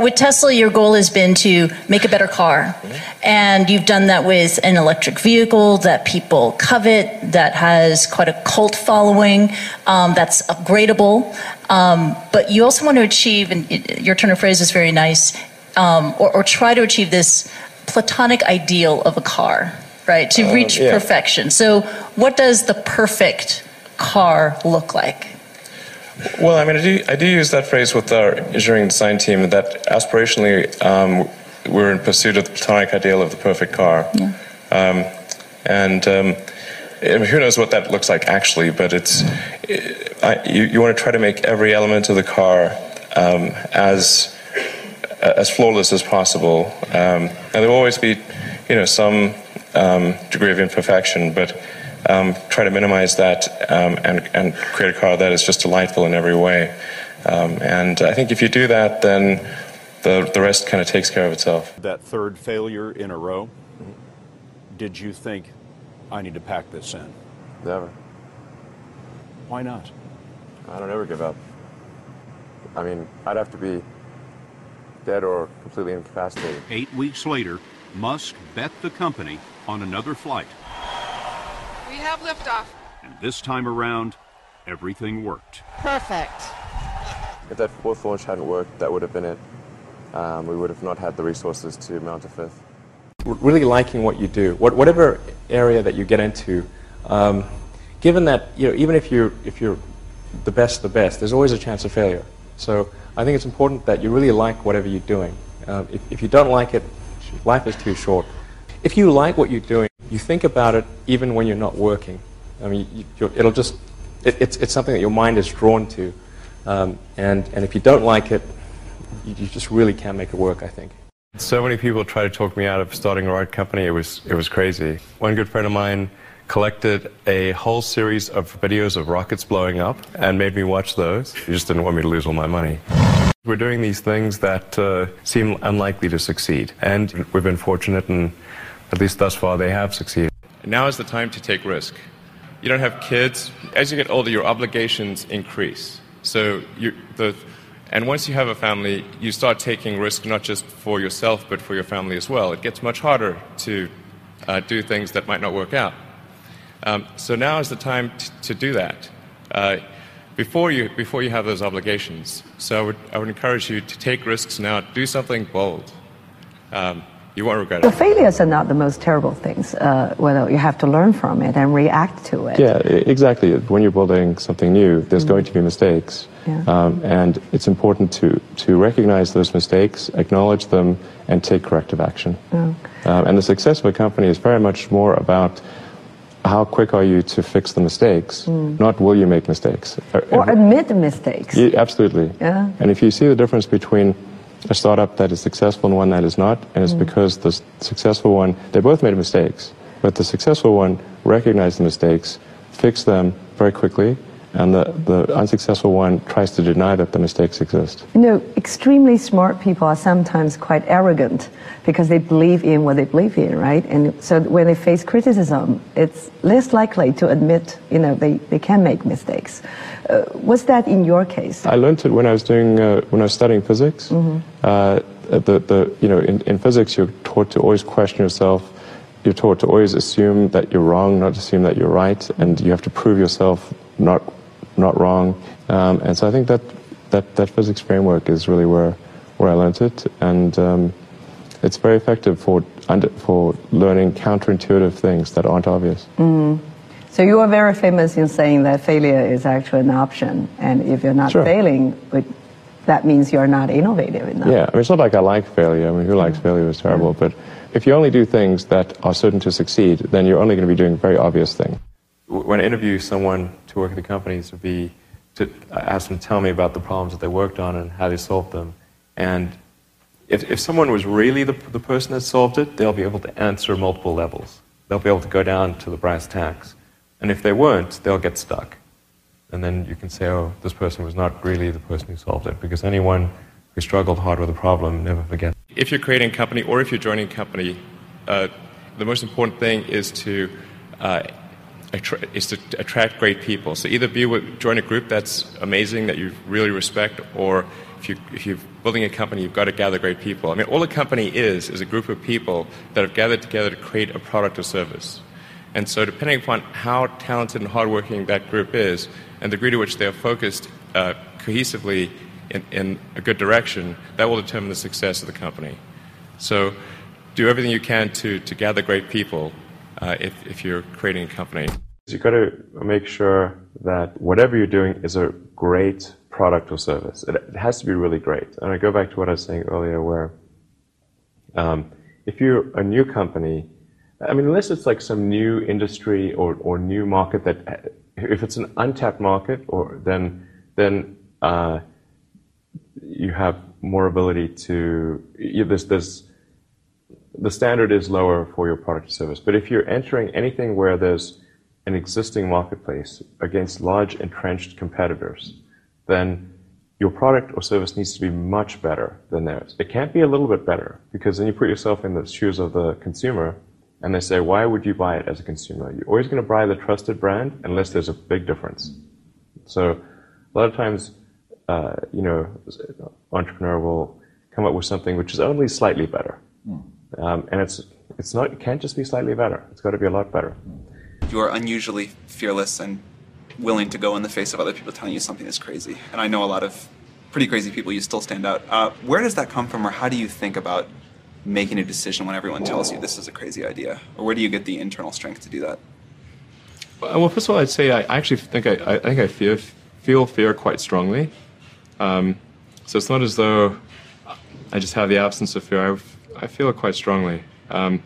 With Tesla, your goal has been to make a better car. And you've done that with an electric vehicle that people covet, that has quite a cult following, um, that's upgradable. Um, but you also want to achieve, and your turn of phrase is very nice, um, or, or try to achieve this platonic ideal of a car, right? To reach yeah. perfection. So, what does the perfect car look like? Well, I mean, I do, I do use that phrase with our engineering design team that aspirationally um, we're in pursuit of the platonic ideal of the perfect car. Um, and um, who knows what that looks like actually, but it's, I, you, you want to try to make every element of the car um, as, as flawless as possible. Um, and there will always be, you know, some um, degree of imperfection, but um, try to minimize that um, and, and create a car that is just delightful in every way. Um, and I think if you do that, then the, the rest kind of takes care of itself. That third failure in a row, did you think, I need to pack this in? Never. Why not? I don't ever give up. I mean, I'd have to be dead or completely incapacitated. Eight weeks later, Musk bet the company on another flight. We have liftoff. And this time around, everything worked. Perfect. If that fourth launch hadn't worked, that would have been it. Um, we would have not had the resources to mount a fifth. really liking what you do, what, whatever area that you get into, um, given that you know, even if you're if you're the best, of the best, there's always a chance of failure. So I think it's important that you really like whatever you're doing. Uh, if, if you don't like it, life is too short. If you like what you're doing, you think about it even when you're not working. I mean, you, it'll just it, it's it's something that your mind is drawn to, um, and and if you don't like it, you, you just really can't make it work. I think. So many people tried to talk me out of starting a ride company. It was it was crazy. One good friend of mine collected a whole series of videos of rockets blowing up and made me watch those. He just didn't want me to lose all my money. We're doing these things that uh, seem unlikely to succeed, and we've been fortunate, and at least thus far, they have succeeded. Now is the time to take risk. You don't have kids. As you get older, your obligations increase. So you, the, and once you have a family, you start taking risk not just for yourself, but for your family as well. It gets much harder to uh, do things that might not work out. Um, so now is the time t- to do that. Uh, before you, before you have those obligations. So I would, I would encourage you to take risks now. Do something bold. Um, you won't regret The failures are not the most terrible things. Uh, whether you have to learn from it and react to it. Yeah, exactly. When you're building something new, there's going to be mistakes. Yeah. Um, and it's important to, to recognize those mistakes, acknowledge them, and take corrective action. Um, and the success of a company is very much more about how quick are you to fix the mistakes, not will you make mistakes. Uh, Or admit mistakes. Yeah, absolutely. Yeah. And if you see the difference between a startup that is successful and one that is not, and Mm. it's because the successful one, they both made mistakes, but the successful one recognized the mistakes, fixed them very quickly, and the, the unsuccessful one tries to deny that the mistakes exist. You know, extremely smart people are sometimes quite arrogant because they believe in what they believe in, right? And so when they face criticism, it's less likely to admit, you know, they, they can make mistakes. Uh, was that in your case? I learned it when I was doing uh, when I was studying physics. Uh, the, the you know in, in physics you're taught to always question yourself. You're taught to always assume that you're wrong, not assume that you're right, and you have to prove yourself not not wrong. Um, and so I think that that that physics framework is really where where I learned it, and um, it's very effective for under, for learning counterintuitive things that aren't obvious. So you are very famous in saying that failure is actually an option, and if you're not Sure. failing, but that means you're not innovative enough. Yeah, I mean, it's not like I like failure. I mean, who likes failure is terrible. But if you only do things that are certain to succeed, then you're only going to be doing very obvious things. When I interview someone to work at the companies, would be to ask them to tell me about the problems that they worked on and how they solved them. And if, if someone was really the, the person that solved it, they'll be able to answer multiple levels. They'll be able to go down to the brass tacks. And if they weren't, they'll get stuck. And then you can say, oh, this person was not really the person who solved it, because anyone who struggled hard with a problem never forgets. If you're creating a company or if you're joining a company, uh, the most important thing is to uh, is to attract great people. So either be with, join a group that's amazing that you really respect, or if, you, if you're building a company, you've got to gather great people. I mean, all a company is is a group of people that have gathered together to create a product or service. And so, depending upon how talented and hardworking that group is, and the degree to which they are focused uh, cohesively in, in a good direction, that will determine the success of the company. So, do everything you can to, to gather great people uh, if, if you're creating a company. You've got to make sure that whatever you're doing is a great product or service. It, it has to be really great. And I go back to what I was saying earlier, where um, if you're a new company, I mean, unless it's like some new industry or, or new market that, if it's an untapped market, or then then uh, you have more ability to. You, there's, there's the standard is lower for your product or service. But if you're entering anything where there's an existing marketplace against large entrenched competitors, then your product or service needs to be much better than theirs. It can't be a little bit better because then you put yourself in the shoes of the consumer and they say, why would you buy it as a consumer? You're always going to buy the trusted brand unless there's a big difference. So a lot of times, uh, you know, entrepreneur will come up with something which is only slightly better. Mm. Um, and it's, it's not, it can't just be slightly better. It's got to be a lot better. You are unusually fearless and willing to go in the face of other people telling you something is crazy. And I know a lot of pretty crazy people, you still stand out. Uh, where does that come from, or how do you think about making a decision when everyone tells you this is a crazy idea? Or where do you get the internal strength to do that? Well, first of all, I'd say I actually think I, I think I feel, feel fear quite strongly. Um, so it's not as though I just have the absence of fear. I I feel it quite strongly. Um,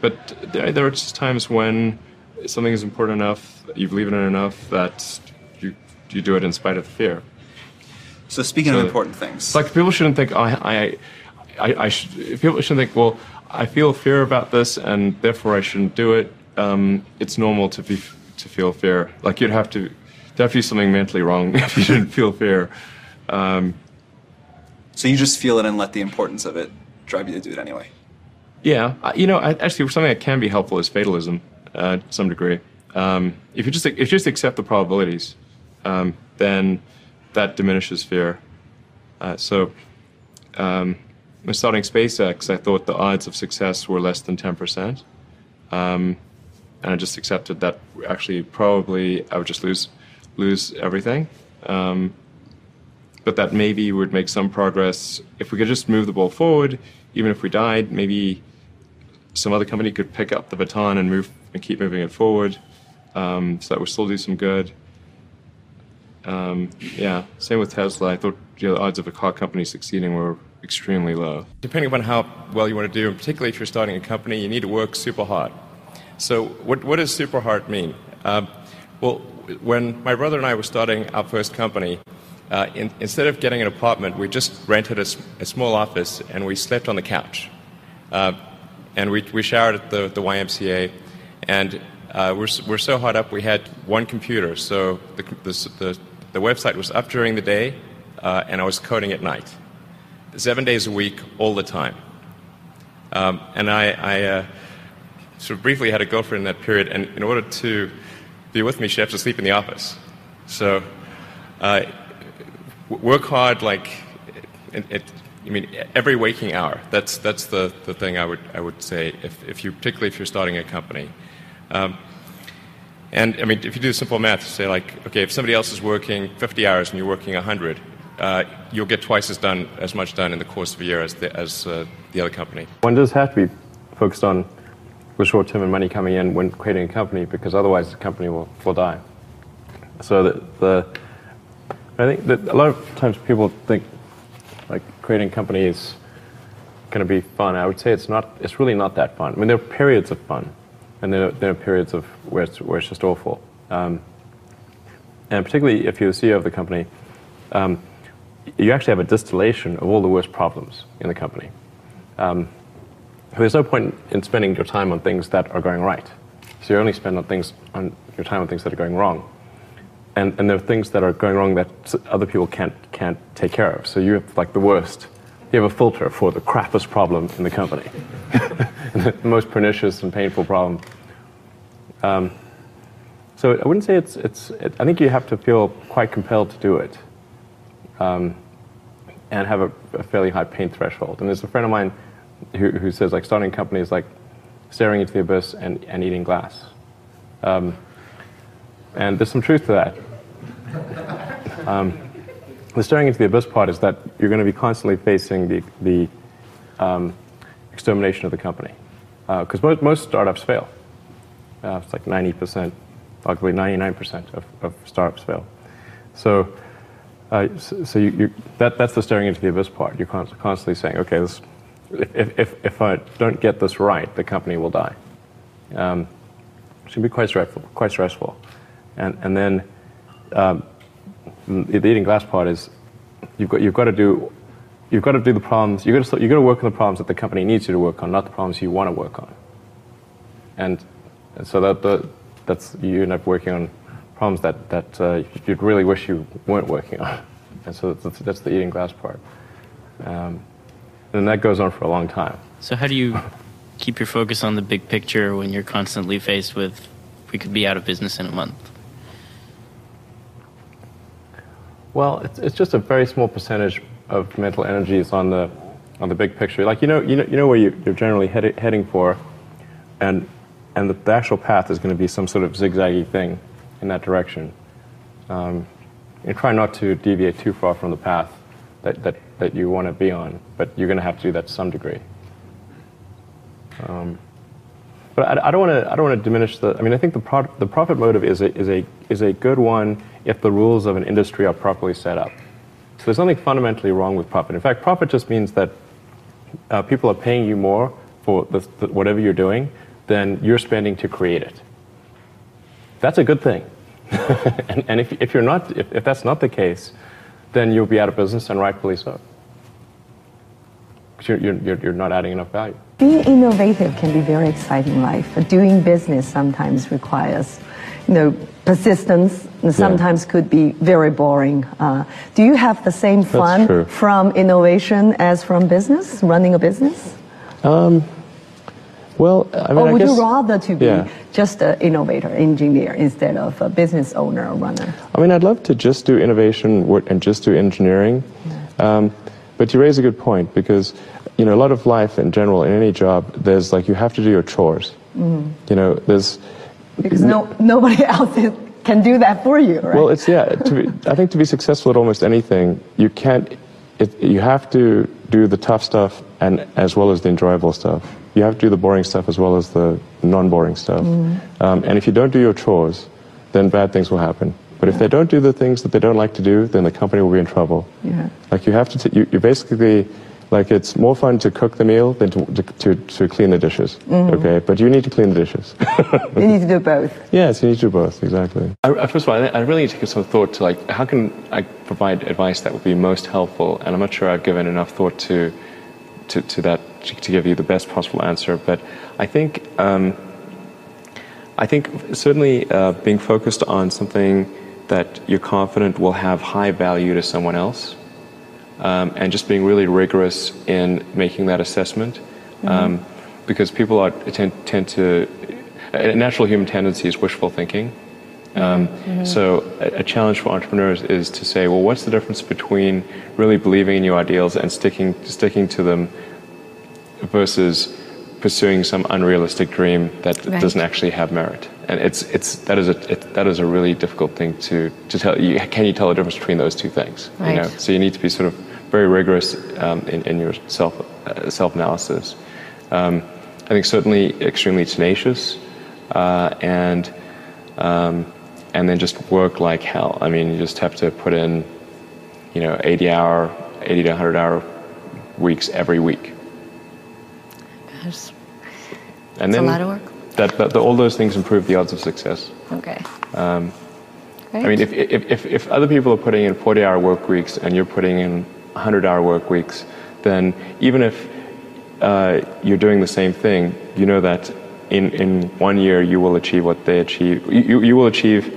but there, there, are just times when something is important enough, you believe in it enough that you you do it in spite of the fear. So speaking so, of important things, like people shouldn't think oh, I, I, I should. People shouldn't think well I feel fear about this and therefore I shouldn't do it. Um, it's normal to be to feel fear. Like you'd have to there have to be something mentally wrong if you didn't feel fear. Um, so you just feel it and let the importance of it drive you to do it anyway. Yeah, you know, actually, something that can be helpful is fatalism uh, to some degree. Um, if you just if you just accept the probabilities, um, then that diminishes fear. Uh, so, um, when starting SpaceX, I thought the odds of success were less than ten percent, um, and I just accepted that actually probably I would just lose lose everything. Um, but that maybe would make some progress if we could just move the ball forward even if we died, maybe some other company could pick up the baton and move and keep moving it forward, um, so that would still do some good. Um, yeah, same with Tesla. I thought you know, the odds of a car company succeeding were extremely low. Depending upon how well you want to do, particularly if you're starting a company, you need to work super hard. So, what, what does super hard mean? Uh, well, when my brother and I were starting our first company, uh, in, instead of getting an apartment, we just rented a, a small office and we slept on the couch. Uh, and we, we showered at the, the YMCA. And uh, we're, we're so hot up, we had one computer. So the, the, the, the website was up during the day, uh, and I was coding at night. Seven days a week, all the time. Um, and I, I uh, sort of briefly had a girlfriend in that period, and in order to be with me, she had to sleep in the office. So work hard like it, it, I mean every waking hour. That's that's the, the thing I would I would say if, if you particularly if you're starting a company. Um, and I mean, if you do simple math, say like, okay, if somebody else is working 50 hours and you're working 100, uh, you'll get twice as done as much done in the course of a year as the, as uh, the other company. One does have to be focused on the short term and money coming in when creating a company, because otherwise the company will, will die. So the, the I think that a lot of times people think like creating is going to be fun. I would say it's not. It's really not that fun. I mean, there are periods of fun, and there are, there are periods of where it's, where it's just awful. Um, and particularly if you're the CEO of the company, um, you actually have a distillation of all the worst problems in the company. Um, there's no point in spending your time on things that are going right. So you only spend on things on your time on things that are going wrong and, and there are things that are going wrong that other people can't can't take care of. So you have like the worst. You have a filter for the crappiest problem in the company, the most pernicious and painful problem. Um, So I wouldn't say it's, it's it, I think you have to feel quite compelled to do it um, and have a, a, fairly high pain threshold. And there's a friend of mine who, who says like starting a company is like staring into the abyss and, and eating glass. Um, and there's some truth to that. Um, the staring into the abyss part is that you're going to be constantly facing the, the um, extermination of the company. Because uh, most, most startups fail. Uh, it's like 90%, arguably 99% of, of startups fail. So, uh, so, you, you, that, that's the staring into the abyss part. You're constantly saying, okay, this, if, if, if I don't get this right, the company will die. Um, can be quite stressful. Quite stressful. And, and then um, the eating glass part is you've got, you've got to do you've got to do the problems you've got to, you've got to work on the problems that the company needs you to work on, not the problems you want to work on. And, and so that that's you end up working on problems that that uh, you'd really wish you weren't working on. And so that's, that's the eating glass part. Um, and that goes on for a long time. So how do you keep your focus on the big picture when you're constantly faced with we could be out of business in a month? Well, it's, it's just a very small percentage of mental energy is on the on the big picture. Like you know, you know, you know where you, are generally head, heading for, and and the, the, actual path is going to be some sort of zigzaggy thing in that direction. Um, and try not to deviate too far from the path that, that, that you want to be on, but you're going to have to do that to some degree. Um, but I, I don't want to I don't want to diminish the. I mean, I think the pro, the profit motive is a is a is a good one if the rules of an industry are properly set up. So there's nothing fundamentally wrong with profit. In fact, profit just means that uh, people are paying you more for the, the, whatever you're doing than you're spending to create it. That's a good thing. and, and if, if, you're not, if, if that's not the case, then you'll be out of business, and rightfully so. Because you're, you're, you're not adding enough value. Being innovative can be very exciting life. But doing business sometimes requires, you know, persistence and sometimes yeah. could be very boring. Uh, do you have the same fun from innovation as from business, running a business? Um, well, I mean, or would guess, you rather to be yeah. just an innovator, engineer, instead of a business owner or runner? I mean, I'd love to just do innovation work and just do engineering. Um, but you raise a good point because, you know, a lot of life in general, in any job, there's like you have to do your chores. Mm. You know, there's because no, nobody else can do that for you, right? Well, it's yeah. To be, I think to be successful at almost anything, you can't. It, you have to do the tough stuff and as well as the enjoyable stuff. You have to do the boring stuff as well as the non-boring stuff. Mm. Um, and if you don't do your chores, then bad things will happen. But yeah. if they don't do the things that they don't like to do, then the company will be in trouble. Yeah. Like you have to, t- you, you basically like it's more fun to cook the meal than to, to, to clean the dishes. Mm-hmm. Okay, but you need to clean the dishes. you need to do both. Yes, you need to do both. Exactly. I, first of all, I, I really need to give some thought to like how can I provide advice that would be most helpful, and I'm not sure I've given enough thought to to, to that to, to give you the best possible answer. But I think um, I think certainly uh, being focused on something that you're confident will have high value to someone else um, and just being really rigorous in making that assessment. Mm-hmm. Um, because people are, tend, tend to, a natural human tendency is wishful thinking. Um, mm-hmm. So, a, a, challenge for entrepreneurs is to say, well, what's the difference between really believing in your ideals and sticking sticking to them versus pursuing some unrealistic dream that right. doesn't actually have merit? And it's it's that is a it, that is a really difficult thing to to tell. You, can you tell the difference between those two things? Right. You know? So you need to be sort of very rigorous um, in, in, your self uh, self analysis. Um, I think certainly extremely tenacious, uh, and um, and then just work like hell. I mean, you just have to put in, you know, 80 hour, 80 to 100 hour weeks every week. Gosh, and then a lot of work. That, that, all those things improve the odds of success. Okay. Um, I mean, if, if, if, if other people are putting in 40 hour work weeks and you're putting in 100 hour work weeks, then even if uh, you're doing the same thing, you know that in, in one year you will achieve what they achieve. You, you will achieve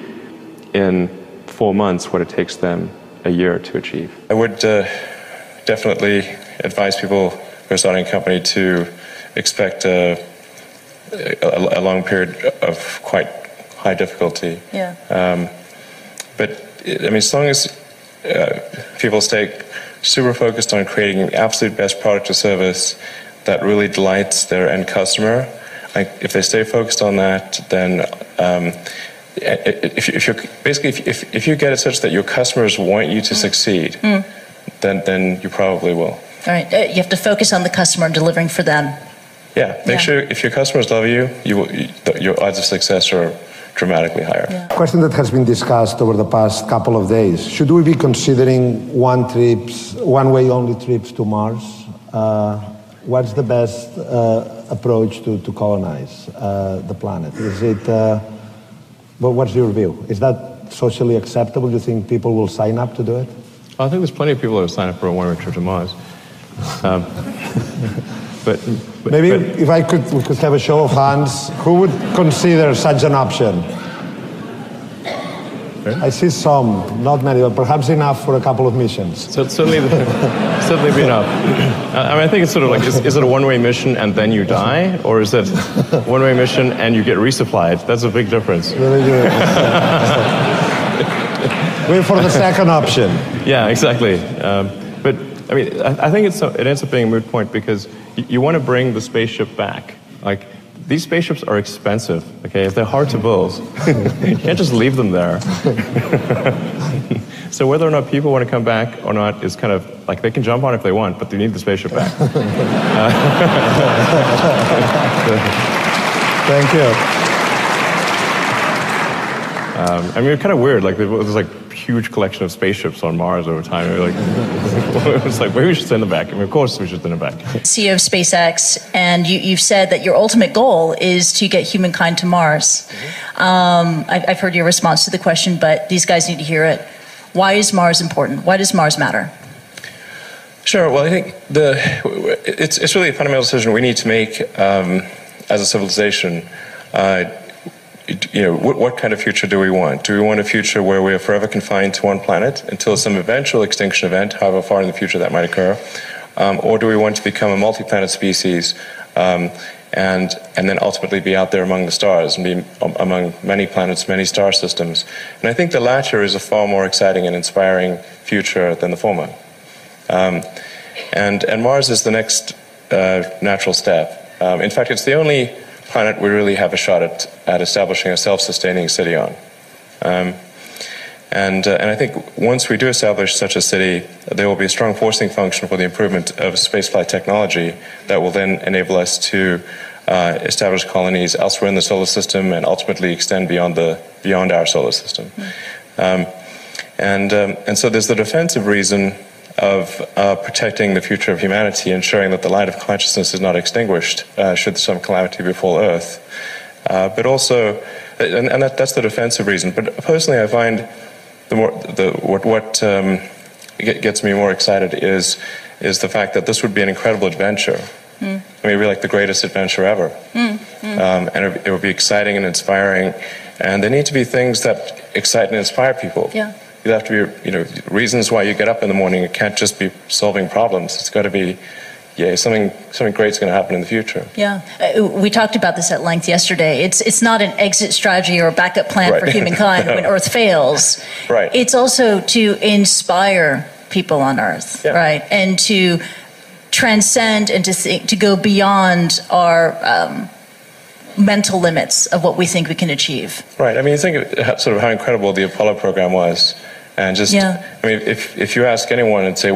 in four months what it takes them a year to achieve. I would uh, definitely advise people who are starting a company to expect a, a, a long period of quite high difficulty. Yeah. Um, but I mean, as long as uh, people stay super focused on creating the absolute best product or service that really delights their end customer, like if they stay focused on that, then um, if, if you're basically if, if, if you get it such that your customers want you to succeed, Mm. then then you probably will. All right. Uh, You have to focus on the customer and delivering for them. Yeah, make Yeah. sure if your customers love you, you, will, you your odds of success are dramatically higher. Question that has been discussed over the past couple of days. Should we be considering one trips, one-way only trips to Mars? Uh, what's the best uh, approach to, to colonize uh, the planet? Is it, uh, well, what's your view? Is that socially acceptable? Do you think people will sign up to do it? I think there's plenty of people who have signed up for a one-way trip to Mars. Um, but, but Maybe but- if I could, we could have a show of hands. Who would consider such an option? I see some, not many, but perhaps enough for a couple of missions. So it's certainly, certainly be enough. I mean, I think it's sort of like, is, is it a one-way mission and then you die, or is it one-way mission and you get resupplied? That's a big difference. Good. Wait for the second option. Yeah, exactly. Um, I mean, I, I think it's a, it ends up being a moot point because you, you want to bring the spaceship back. Like these spaceships are expensive. Okay, If they're hard to build. you can't just leave them there. so whether or not people want to come back or not is kind of like they can jump on if they want, but they need the spaceship back. Thank you. Um, I mean, it's kind of weird. Like there was like huge collection of spaceships on Mars over time. And, like it was like maybe we should send them back. I mean, of course we should send them back. CEO of SpaceX, and you, you've said that your ultimate goal is to get humankind to Mars. Um, I've, I've heard your response to the question, but these guys need to hear it. Why is Mars important? Why does Mars matter? Sure. Well, I think the it's it's really a fundamental decision we need to make um, as a civilization. Uh, you know, what, what kind of future do we want? Do we want a future where we are forever confined to one planet until some eventual extinction event, however far in the future that might occur, um, or do we want to become a multi-planet species? Um, and, and then ultimately be out there among the stars and be among many planets, many star systems. And I think the latter is a far more exciting and inspiring future than the former. Um, and, and Mars is the next uh, natural step. Um, in fact, it's the only planet we really have a shot at, at establishing a self-sustaining city on. Um, and, uh, and I think once we do establish such a city, there will be a strong forcing function for the improvement of spaceflight technology that will then enable us to uh, establish colonies elsewhere in the solar system and ultimately extend beyond, the, beyond our solar system. Um, and, um, and so there's the defensive reason of uh, protecting the future of humanity, ensuring that the light of consciousness is not extinguished uh, should some calamity befall Earth. Uh, but also, and, and that, that's the defensive reason. But personally, I find the more the what what um, gets me more excited is is the fact that this would be an incredible adventure. Hmm. I mean, it'd be like the greatest adventure ever. Mm, mm. Um, and it, it would be exciting and inspiring. And there need to be things that excite and inspire people. Yeah. You have to be, you know, reasons why you get up in the morning. It can't just be solving problems. It's got to be, yeah, something something great's going to happen in the future. Yeah, uh, we talked about this at length yesterday. It's it's not an exit strategy or a backup plan for Right. humankind when Earth fails. Right. It's also to inspire people on Earth, right, and to transcend and to think, to go beyond our um, mental limits of what we think we can achieve. Right. I mean, you think of sort of how incredible the Apollo program was, and just, Yeah. I mean, if if you ask anyone and say,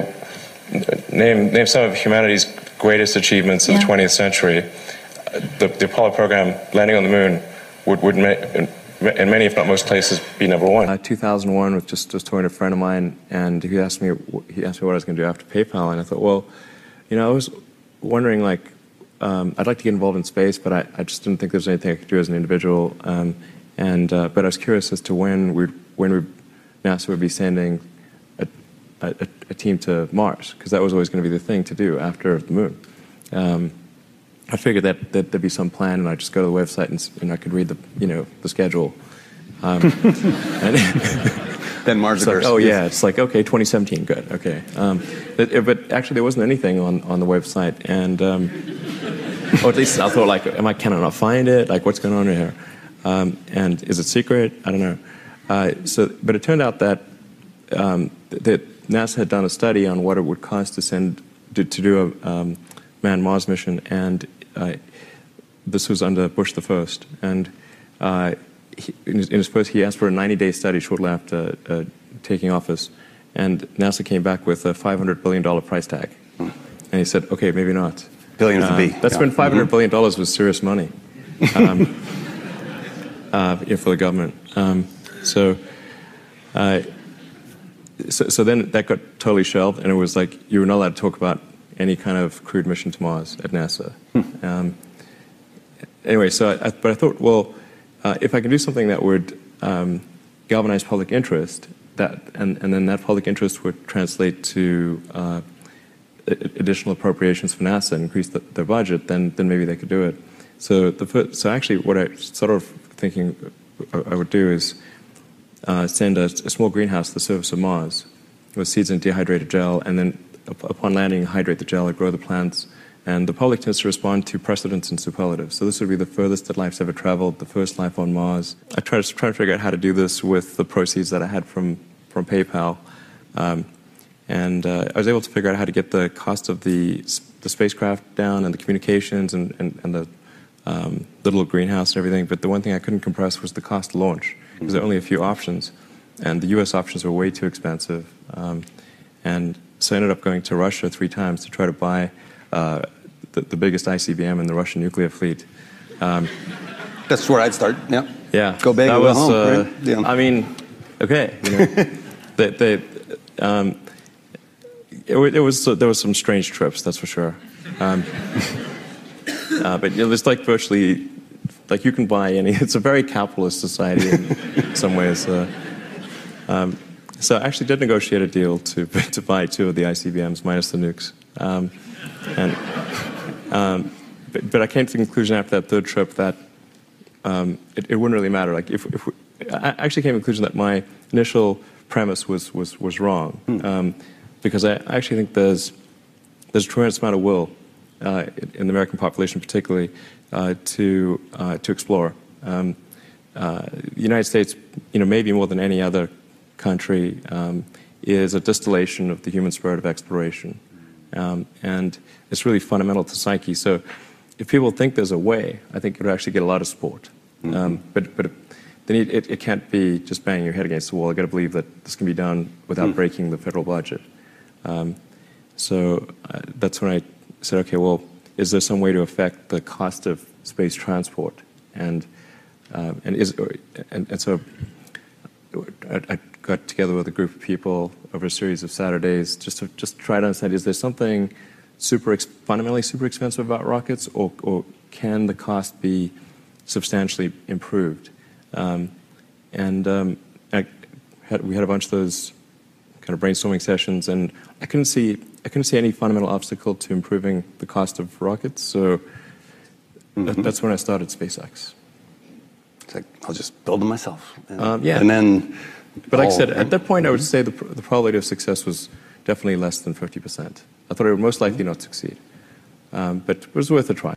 name name some of humanity's greatest achievements of Yeah. the 20th century, uh, the, the Apollo program, landing on the moon, would would ma- in, in many, if not most places, be number one. Uh, 2001, was just just talking to a friend of mine, and he asked me he asked me what I was going to do after PayPal, and I thought, well, you know, I was wondering like. Um, I'd like to get involved in space, but I, I just didn't think there was anything I could do as an individual. Um, and uh, but I was curious as to when we when we NASA would be sending a, a, a team to Mars because that was always going to be the thing to do after the moon. Um, I figured that, that there'd be some plan, and I'd just go to the website and, and I could read the you know the schedule. Um, then Mars like, oh yeah, it's like okay, 2017, good, okay. Um, but, but actually, there wasn't anything on, on the website, and um, or at least I thought like, am I can I not find it? Like, what's going on here? Um, and is it secret? I don't know. Uh, so, but it turned out that um, that NASA had done a study on what it would cost to send to, to do a um, manned Mars mission, and uh, this was under Bush the first, and uh, he, in, his, in, his, first he asked for a 90-day study shortly after uh, taking office, and NASA came back with a 500 billion dollar price tag, and he said, "Okay, maybe not." Billion with a B. That's yeah. when 500 mm-hmm. billion dollars was serious money um, uh, for the government. Um, so, uh, so, so, then that got totally shelved, and it was like you were not allowed to talk about any kind of crewed mission to Mars at NASA. Hmm. Um, anyway, so I, but I thought, well, uh, if I can do something that would um, galvanize public interest, that and, and then that public interest would translate to uh, additional appropriations for NASA and increase the, their budget, then then maybe they could do it. So the so actually, what I sort of thinking I would do is uh, send a, a, small greenhouse to the surface of Mars with seeds in dehydrated gel, and then upon landing, hydrate the gel, and grow the plants. And the public tends to respond to precedents and superlatives. So this would be the furthest that life's ever traveled, the first life on Mars. I tried to, try to figure out how to do this with the proceeds that I had from, from PayPal. Um, and uh, I was able to figure out how to get the cost of the, the spacecraft down and the communications and, and, and the, um, the little greenhouse and everything. But the one thing I couldn't compress was the cost launch because there are only a few options. And the US options were way too expensive. Um, and so I ended up going to Russia three times to try to buy uh, the, the, biggest ICBM in the Russian nuclear fleet. Um, That's where I'd start. Yeah. Yeah. Go big. That was. Home, uh, right? yeah. I mean, okay. You know, they, they, um, it, it, was there was some strange trips, that's for sure. Um, uh, but it was like virtually like you can buy any. It's a very capitalist society in some ways. Uh, um, so I actually did negotiate a deal to, to buy two of the ICBMs minus the nukes. Um, and, um, but, but, I came to the conclusion after that third trip that um, it, it, wouldn't really matter. Like if, if we, I actually came to the conclusion that my initial premise was, was, was wrong. Hmm. Um, because I actually think there's, there's a tremendous amount of will in the American population particularly uh, to, uh, to explore. Um, uh, the United States, you know, maybe more than any other country um, is a distillation of the human spirit of exploration. Um, and it's really fundamental to psyche. So if people think there's a way, I think you'd actually get a lot of support. Mm-hmm. Um, but but then it, it, can't be just banging your head against the wall. I've got to believe that this can be done without mm. breaking the federal budget. Um, so uh, that's when I said, okay, well, is there some way to affect the cost of space transport? And uh, and is and, and so I, I, got together with a group of people over a series of Saturdays just to just try to understand: is there something super fundamentally super expensive about rockets, or, or can the cost be substantially improved? Um, and um, had, we had a bunch of those kind of brainstorming sessions, and I couldn't see I couldn't see any fundamental obstacle to improving the cost of rockets. So mm-hmm. that, that's when I started SpaceX. It's like I'll just build them myself. And, um, yeah, and then. But like I said, at that point, I would say the, the probability of success was definitely less than 50%. I thought it would most likely not succeed. Um, but it was worth a try.